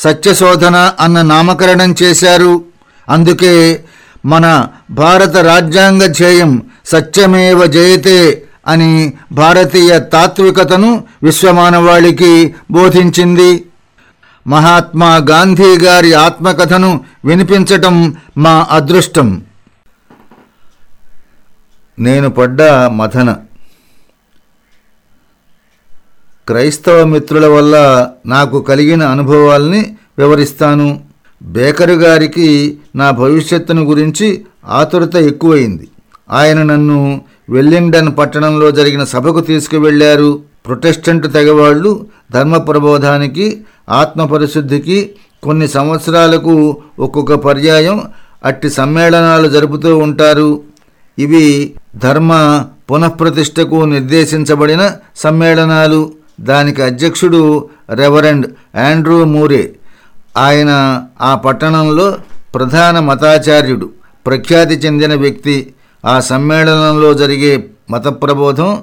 సత్యశోధన అన్న నామకరణం చేశారు. అందుకే మన భారత రాజ్యాంగ ధ్యేయం సత్యమేవ జయతే అని భారతీయ తాత్వికతను విశ్వమానవాళికి బోధించింది. మహాత్మా గాంధీ గారి ఆత్మకథను వినిపించటం మా అదృష్టం. నేను పడ్డ మథన. క్రైస్తవ మిత్రుల వల్ల నాకు కలిగిన అనుభవాల్ని వివరిస్తాను. బేకరు గారికి నా భవిష్యత్తును గురించి ఆతురత ఎక్కువైంది. ఆయన నన్ను వెల్లింగ్డన్ పట్టణంలో జరిగిన సభకు తీసుకువెళ్ళారు. ప్రొటెస్టెంట్ తెగవాళ్ళు ధర్మ ప్రబోధానికి ఆత్మపరిశుద్ధికి కొన్ని సంవత్సరాలకు ఒక్కొక్క పర్యాయం అట్టి సమ్మేళనాలు జరుపుతూ ఉంటారు. ఇవి ధర్మ పునఃప్రతిష్టకు నిర్దేశించబడిన సమ్మేళనాలు. దానికి అధ్యక్షుడు రెవరెండ్ ఆండ్రూ మూరే. ఆయన ఆ పట్టణంలో ప్రధాన మతాచార్యుడు ప్రఖ్యాతి చెందిన వ్యక్తి. ఆ సమ్మేళనంలో జరిగే మత ప్రబోధం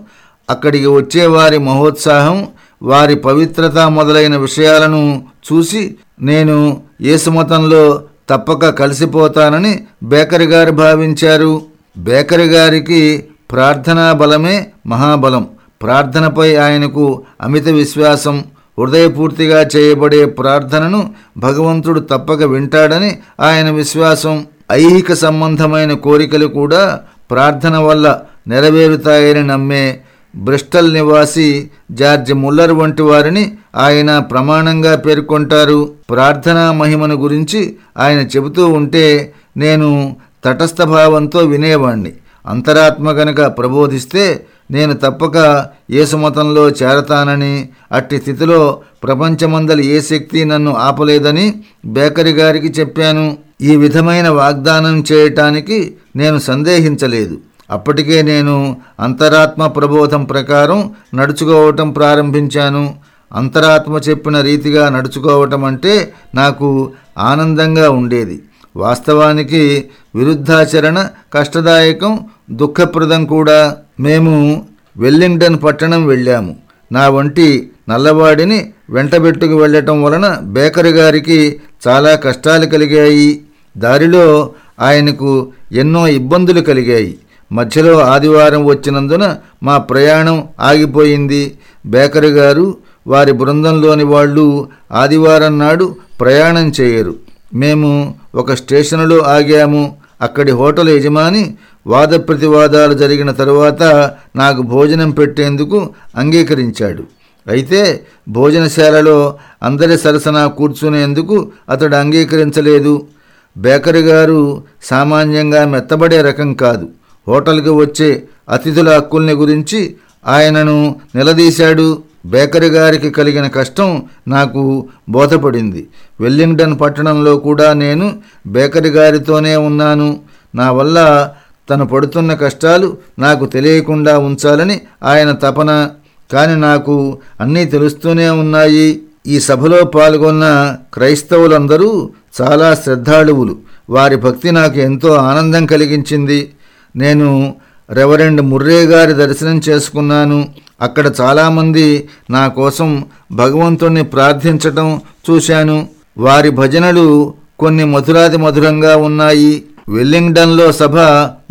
అక్కడికి వచ్చేవారి మహోత్సాహం వారి పవిత్రత మొదలైన విషయాలను చూసి నేను యేసుమతంలో తప్పక కలిసిపోతానని బేకరి గారు భావించారు. బేకరి గారికి ప్రార్థనా బలమే మహాబలం. ప్రార్థనపై ఆయనకు అమిత విశ్వాసం హృదయపూర్తిగా చేయబడే ప్రార్థనను భగవంతుడు తప్పక వింటాడని ఆయన విశ్వాసం. ఐహిక సంబంధమైన కోరికలు కూడా ప్రార్థన వల్ల నెరవేరుతాయని నమ్మే బ్రిస్టల్ నివాసి జార్జ్ ముల్లర్ వంటి వారిని ఆయన ప్రమాణంగా పేర్కొంటారు. ప్రార్థనా మహిమను గురించి ఆయన చెబుతూ ఉంటే నేను తటస్థ భావంతో వినేవాణ్ణి. అంతరాత్మ గనక ప్రబోధిస్తే నేను తప్పక యేసుమతంలో చేరతానని అట్టి స్థితిలో ప్రపంచమందలి ఏ శక్తి నన్ను ఆపలేదని బేకరి గారికి చెప్పాను. ఈ విధమైన వాగ్దానం చేయటానికి నేను సందేహించలేదు. అప్పటికే నేను అంతరాత్మ ప్రబోధం ప్రకారం నడుచుకోవటం ప్రారంభించాను. అంతరాత్మ చెప్పిన రీతిగా నడుచుకోవటం అంటే నాకు ఆనందంగా ఉండేది. వాస్తవానికి విరుద్ధాచరణ కష్టదాయకం దుఃఖప్రదం కూడా. మేము వెల్లింగ్టన్ పట్టణం వెళ్ళాము. నా వంటి నల్లవాడిని వెంటబెట్టుకు వెళ్ళటం వలన బేకరీ గారికి చాలా కష్టాలు కలిగాయి. దారిలో ఆయనకు ఎన్నో ఇబ్బందులు కలిగాయి. మధ్యలో ఆదివారం వచ్చినందున మా ప్రయాణం ఆగిపోయింది. బేకరీ గారు వారి బృందంలోని వాళ్ళు ఆదివారం నాడు ప్రయాణం చేయరు. మేము ఒక స్టేషన్లో ఆగాము. అక్కడి హోటల్ యజమాని వాద ప్రతివాదాలు జరిగిన తరువాత నాకు భోజనం పెట్టేందుకు అంగీకరించాడు. అయితే భోజనశాలలో అందరి సరసన కూర్చునేందుకు అతడు అంగీకరించలేదు. బేకరీ గారు సామాన్యంగా మెత్తబడే రకం కాదు. హోటల్కి వచ్చే అతిథుల హక్కుల్ని గురించి ఆయనను నిలదీశాడు. బేకరీ గారికి కలిగిన కష్టం నాకు బోధపడింది. వెల్లింగ్టన్ పట్టణంలో కూడా నేను బేకరీ గారితోనే ఉన్నాను. నా వల్ల తను పడుతున్న కష్టాలు నాకు తెలియకుండా ఉంచాలని ఆయన తపన. కానీ నాకు అన్నీ తెలుస్తూనే ఉన్నాయి. ఈ సభలో పాల్గొన్న క్రైస్తవులందరూ చాలా శ్రద్ధాళువులు. వారి భక్తి నాకు ఎంతో ఆనందం కలిగించింది. నేను రెవరెండ్ ముర్రే గారి దర్శనం చేసుకున్నాను. అక్కడ చాలామంది నా కోసం భగవంతుణ్ణి ప్రార్థించటం చూశాను. వారి భజనలు కొన్ని మధురాది మధురంగా ఉన్నాయి. వెల్లింగ్టన్లో సభ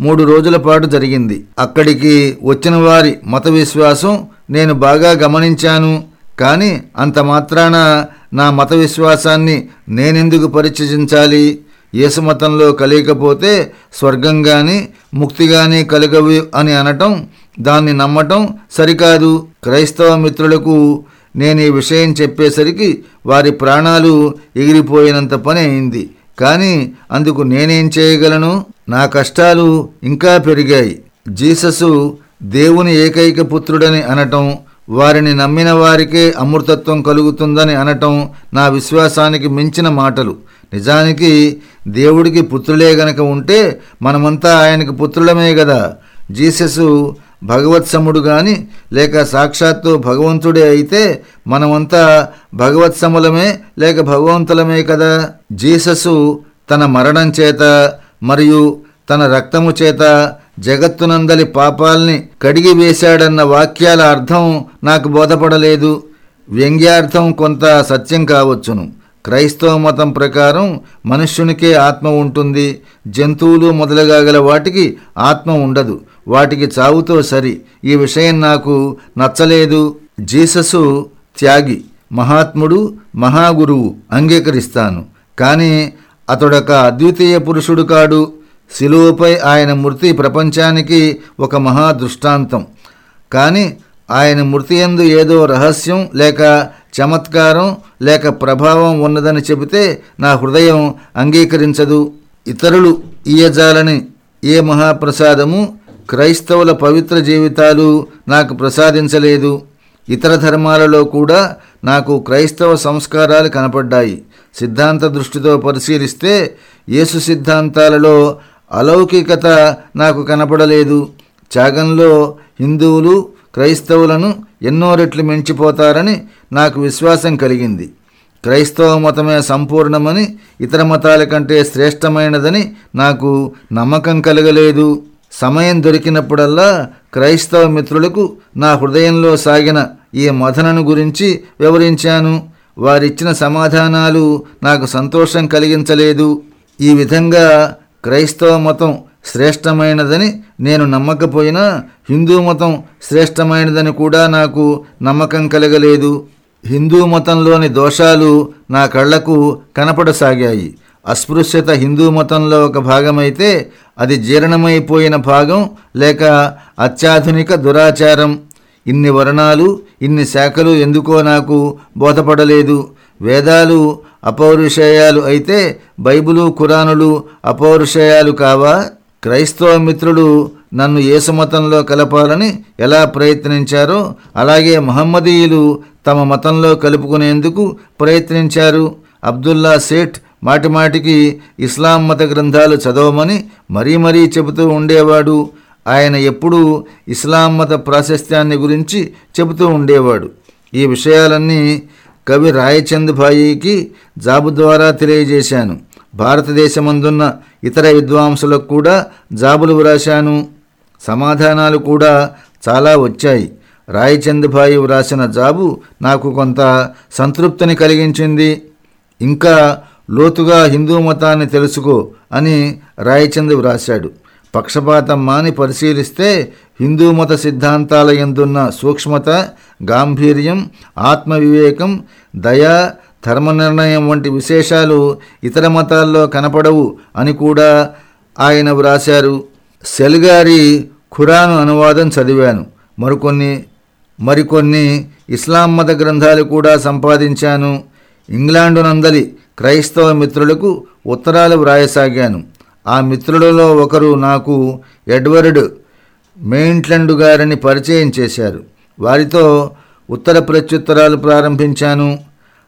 మూడు రోజుల పాటు జరిగింది. అక్కడికి వచ్చిన వారి మత విశ్వాసం నేను బాగా గమనించాను. కానీ అంత మాత్రాన నా మత విశ్వాసాన్ని నేనెందుకు పరిచయించాలి? ఏసుమతంలో కలియకపోతే స్వర్గం కానీ ముక్తి కానీ కలగవు అని అనటం దాన్ని నమ్మటం సరికాదు. క్రైస్తవ మిత్రులకు నేను ఈ విషయం చెప్పేసరికి వారి ప్రాణాలు ఎగిరిపోయినంత పని అయింది. కానీ అందుకు నేనేం చేయగలను? నా కష్టాలు ఇంకా పెరిగాయి. జీససు దేవుని ఏకైక పుత్రుడని అనటం వారిని నమ్మిన వారికే అమృతత్వం కలుగుతుందని అనటం నా విశ్వాసానికి మించిన మాటలు. నిజానికి దేవుడికి పుత్రులే గనక ఉంటే మనమంతా ఆయనకు పుత్రులమే కదా జీససు భగవత్సముడు గాని లేక సాక్షాత్తు భగవంతుడే అయితే మనమంతా భగవత్సములమే లేక భగవంతులమే కదా? జీససు తన మరణం చేత మరియు తన రక్తము చేత జగత్తునందలి పాపాల్ని కడిగి వేశాడన్న వాక్యాల అర్థం నాకు బోధపడలేదు. వ్యంగ్యార్థం కొంత సత్యం కావచ్చును. క్రైస్తవ మతం ప్రకారం మనుష్యునికే ఆత్మ ఉంటుంది. జంతువులు మొదలుగా గల వాటికి ఆత్మ ఉండదు. వాటికి చావుతో సరి. ఈ విషయం నాకు నచ్చలేదు. జీససు త్యాగి మహాత్ముడు మహాగురువు అంగీకరిస్తాను. కానీ అతడొక అద్వితీయ పురుషుడు కాడు. శిలువపై ఆయన మృతి ప్రపంచానికి ఒక మహా దృష్టాంతం కానీ ఆయన మృతి ఎందు ఏదో రహస్యం లేక చమత్కారం లేక ప్రభావం ఉన్నదని చెబితే నా హృదయం అంగీకరించదు. ఇతరులు ఈయజాలని ఏ మహాప్రసాదము క్రైస్తవుల పవిత్ర జీవితాలు నాకు ప్రసాదించలేదు. ఇతర ధర్మాలలో కూడా నాకు క్రైస్తవ సంస్కారాలు కనపడ్డాయి. సిద్ధాంత దృష్టితో పరిశీలిస్తే యేసు సిద్ధాంతాలలో అలౌకికత నాకు కనపడలేదు. త్యాగంలో హిందువులు క్రైస్తవులను ఎన్నో రెట్లు మించిపోతారని నాకు విశ్వాసం కలిగింది. క్రైస్తవ మతమే సంపూర్ణమని ఇతర మతాల కంటే శ్రేష్టమైనదని నాకు నమ్మకం కలగలేదు. సమయం దొరికినప్పుడల్లా క్రైస్తవ మిత్రులకు నా హృదయంలో సాగిన ఈ మథనను గురించి వివరించాను. వారిచ్చిన సమాధానాలు నాకు సంతోషం కలిగించలేదు. ఈ విధంగా క్రైస్తవ మతం శ్రేష్టమైనదని నేను నమ్మకపోయినా హిందూ మతం శ్రేష్టమైనదని కూడా నాకు నమ్మకం కలగలేదు. హిందూ మతంలోని దోషాలు నా కళ్ళకు కనపడసాగాయి. అస్పృశ్యత హిందూ మతంలో ఒక భాగమైతే అది జీర్ణమైపోయిన భాగం లేక అత్యాధునిక దురాచారం. ఇన్ని వర్ణాలు ఇన్ని శాఖలు ఎందుకో నాకు బోధపడలేదు. వేదాలు అపౌరుషేయాలు అయితే బైబిలు ఖురానులు అపౌరుషేయాలు కావా? క్రైస్తవ మిత్రులు నన్ను ఏసుమతంలో కలపాలని ఎలా ప్రయత్నించారో అలాగే మహమ్మదీయులు తమ మతంలో కలుపుకునేందుకు ప్రయత్నించారు. అబ్దుల్లా సేఠ్ మాటిమాటికి ఇస్లాం మత గ్రంథాలు చదవమని మరీ మరీ చెబుతూ ఉండేవాడు. ఆయన ఎప్పుడూ ఇస్లాం మత ప్రాశస్త్యాన్ని గురించి చెబుతూ ఉండేవాడు. ఈ విషయాలన్నీ కవి రాయచంద్ భాయికి జాబు ద్వారా తెలియజేశాను. భారతదేశమందున్న ఇతర విద్వాంసులకు కూడా జాబులు వ్రాశాను. సమాధానాలు కూడా చాలా వచ్చాయి. రాయచంద్ భాయి వ్రాసిన జాబు నాకు కొంత సంతృప్తిని కలిగించింది. ఇంకా లోతుగా హిందూ మతాన్ని తెలుసుకో అని రాయచంద్ వ్రాశాడు. పక్షపాతం మాని పరిశీలిస్తే హిందూ మత సిద్ధాంతాల ఎందున్న సూక్ష్మత గాంభీర్యం ఆత్మవివేకం దయ ధర్మనిర్ణయం వంటి విశేషాలు ఇతర మతాల్లో కనపడవు అని కూడా ఆయన వ్రాశారు. సెల్గారి ఖురాను అనువాదం చదివాను. మరికొన్ని మరికొన్ని ఇస్లాం మత గ్రంథాలు కూడా సంపాదించాను. ఇంగ్లాండు నందలి క్రైస్తవ మిత్రులకు ఉత్తరాలు వ్రాయసాగాను. ఆ మిత్రులలో ఒకరు నాకు ఎడ్వర్డ్ మెయింట్లండ్ గారిని పరిచయం చేశారు. వారితో ఉత్తర ప్రత్యుత్తరాలు ప్రారంభించాను.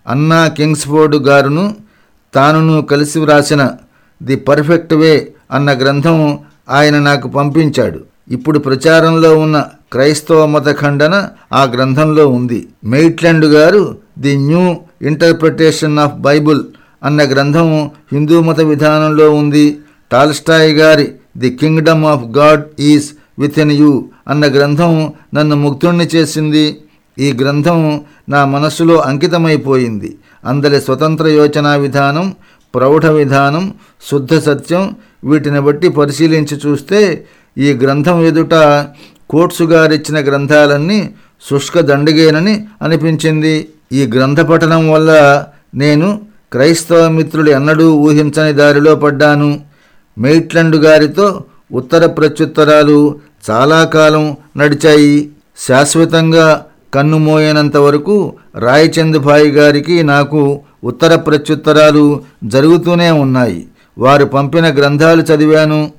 అన్నా కింగ్స్ఫోర్డ్ గారును తానును కలిసి వ్రాసిన ది పర్ఫెక్ట్ వే అన్న గ్రంథం ఆయన నాకు పంపించాడు. ఇప్పుడు ప్రచారంలో ఉన్న క్రైస్తవ మత ఖండన ఆ గ్రంథంలో ఉంది. మెయిట్లండ్ గారు the new interpretation of Bible అన్న గ్రంథం హిందూ మత విధానంలో ఉంది. టాల్స్టాయ్ గారి the kingdom of God is within you అన్న గ్రంథం నన్ను ముక్తుణ్ణి చేసింది. ఈ గ్రంథం నా మనస్సులో అంకితమైపోయింది. అందరి స్వతంత్ర యోచనా విధానం ప్రౌఢ విధానం శుద్ధ సత్యం వీటిని బట్టి పరిశీలించి చూస్తే ఈ గ్రంథం ఎదుట కోట్సు గారిచ్చిన గ్రంథాలన్నీ శుష్క దండిగేనని అనిపించింది. ఈ గ్రంథ పఠనం వల్ల నేను క్రైస్తవ మిత్రులు ఎన్నడూ ఊహించని దారిలో పడ్డాను. మెయిట్లండ్ గారితో ఉత్తర ప్రత్యుత్తరాలు చాలా కాలం నడిచాయి. శాశ్వతంగా కన్నుమోయనంత వరకు రాయచంద్ భాయ్ గారికి నాకు ఉత్తర ప్రత్యుత్తరాలు జరుగుతూనే ఉన్నాయి. వారు పంపిన గ్రంథాలు చదివాను.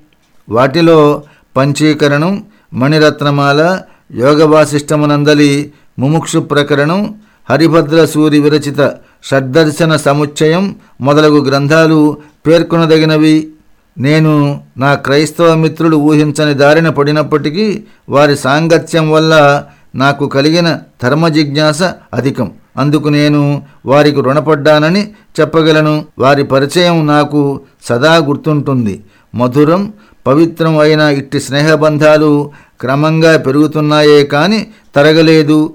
వాటిలో పంచీకరణం మణిరత్నమాల యోగ వాసిష్టమునందలి ముముక్షు ప్రకరణం హరిభద్ర సూరి విరచిత షడ్దర్శన సముచ్చయం మొదలగు గ్రంథాలు పేర్కొనదగినవి. నేను నా క్రైస్తవ మిత్రులు ఊహించని దారిన పడినప్పటికీ వారి సాంగత్యం వల్ల నాకు కలిగిన ధర్మ జిజ్ఞాస అధికం. అందుకు నేను వారికి రుణపడ్డానని చెప్పగలను. వారి పరిచయం నాకు సదా గుర్తుంటుంది. మధురం పవిత్రం అయిన ఇట్టి స్నేహబంధాలు క్రమంగా పెరుగుతున్నాయే కానీ తరగలేదు.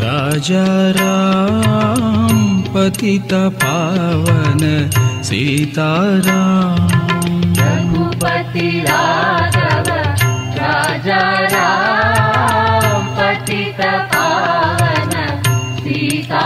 राजा रा पति तावन रघुपति राघव राजा राम राव सीता